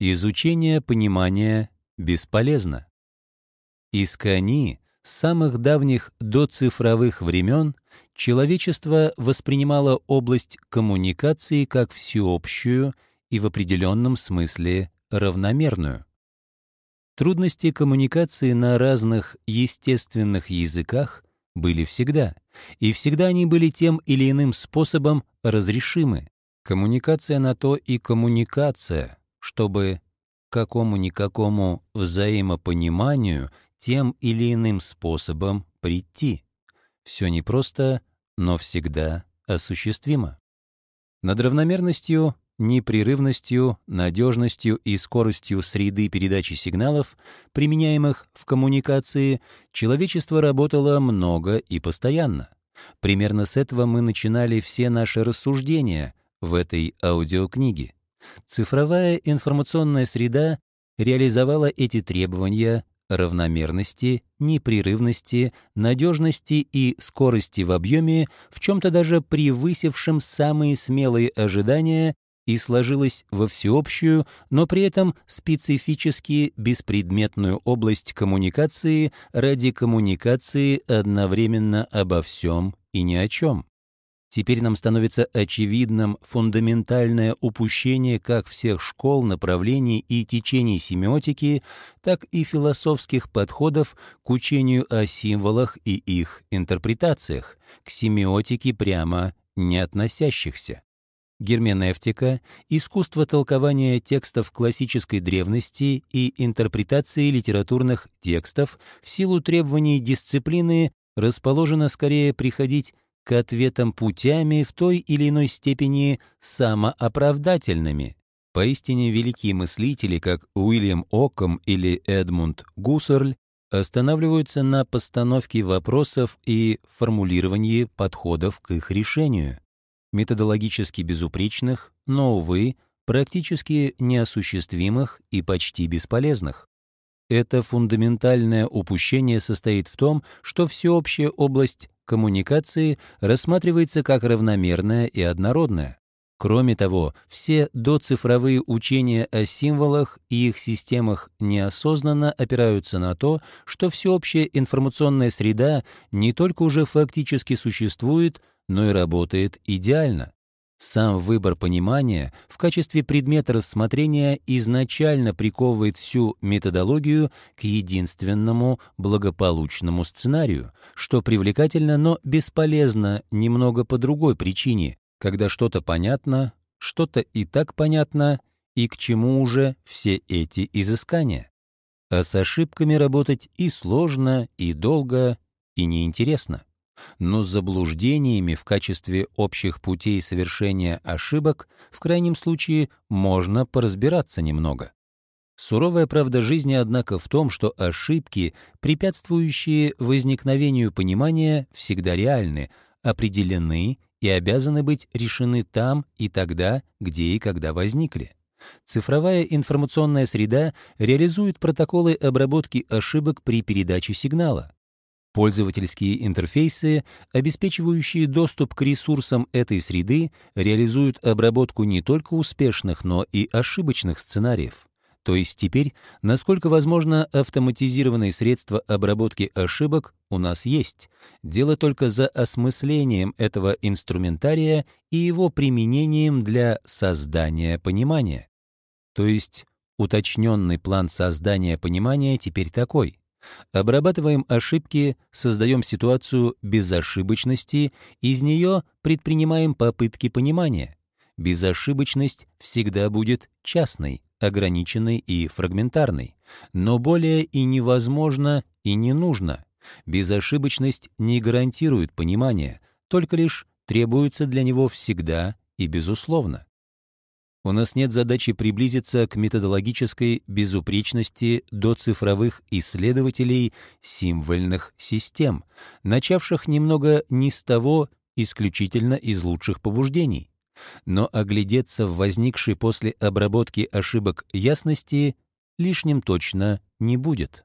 Изучение понимания бесполезно. Искони с самых давних доцифровых времен человечество воспринимало область коммуникации как всеобщую и в определенном смысле равномерную. Трудности коммуникации на разных естественных языках были всегда, и всегда они были тем или иным способом разрешимы. Коммуникация на то и коммуникация, чтобы какому-никакому взаимопониманию тем или иным способом прийти. Все непросто, но всегда осуществимо. Над равномерностью, непрерывностью, надежностью и скоростью среды передачи сигналов, применяемых в коммуникации, человечество работало много и постоянно. Примерно с этого мы начинали все наши рассуждения в этой аудиокниге. Цифровая информационная среда реализовала эти требования равномерности, непрерывности, надежности и скорости в объеме, в чем-то даже превысившем самые смелые ожидания и сложилась во всеобщую, но при этом специфически беспредметную область коммуникации ради коммуникации одновременно обо всем и ни о чем. Теперь нам становится очевидным фундаментальное упущение как всех школ, направлений и течений семиотики, так и философских подходов к учению о символах и их интерпретациях, к семиотике прямо не относящихся. Герменевтика, искусство толкования текстов классической древности и интерпретации литературных текстов в силу требований дисциплины расположено скорее приходить к ответам путями в той или иной степени самооправдательными. Поистине великие мыслители, как Уильям Окком или Эдмунд Гуссерль, останавливаются на постановке вопросов и формулировании подходов к их решению. Методологически безупречных, но, увы, практически неосуществимых и почти бесполезных. Это фундаментальное упущение состоит в том, что всеобщая область коммуникации рассматривается как равномерная и однородная. Кроме того, все доцифровые учения о символах и их системах неосознанно опираются на то, что всеобщая информационная среда не только уже фактически существует, но и работает идеально. Сам выбор понимания в качестве предмета рассмотрения изначально приковывает всю методологию к единственному благополучному сценарию, что привлекательно, но бесполезно немного по другой причине, когда что-то понятно, что-то и так понятно, и к чему уже все эти изыскания. А с ошибками работать и сложно, и долго, и неинтересно но с заблуждениями в качестве общих путей совершения ошибок в крайнем случае можно поразбираться немного. Суровая правда жизни, однако, в том, что ошибки, препятствующие возникновению понимания, всегда реальны, определены и обязаны быть решены там и тогда, где и когда возникли. Цифровая информационная среда реализует протоколы обработки ошибок при передаче сигнала. Пользовательские интерфейсы, обеспечивающие доступ к ресурсам этой среды, реализуют обработку не только успешных, но и ошибочных сценариев. То есть теперь, насколько возможно, автоматизированные средства обработки ошибок у нас есть. Дело только за осмыслением этого инструментария и его применением для создания понимания. То есть уточненный план создания понимания теперь такой. Обрабатываем ошибки, создаем ситуацию безошибочности, из нее предпринимаем попытки понимания. Безошибочность всегда будет частной, ограниченной и фрагментарной, но более и невозможно, и не нужно. Безошибочность не гарантирует понимания, только лишь требуется для него всегда и безусловно. У нас нет задачи приблизиться к методологической безупречности до цифровых исследователей символьных систем, начавших немного не с того, исключительно из лучших побуждений. Но оглядеться в возникшей после обработки ошибок ясности лишним точно не будет.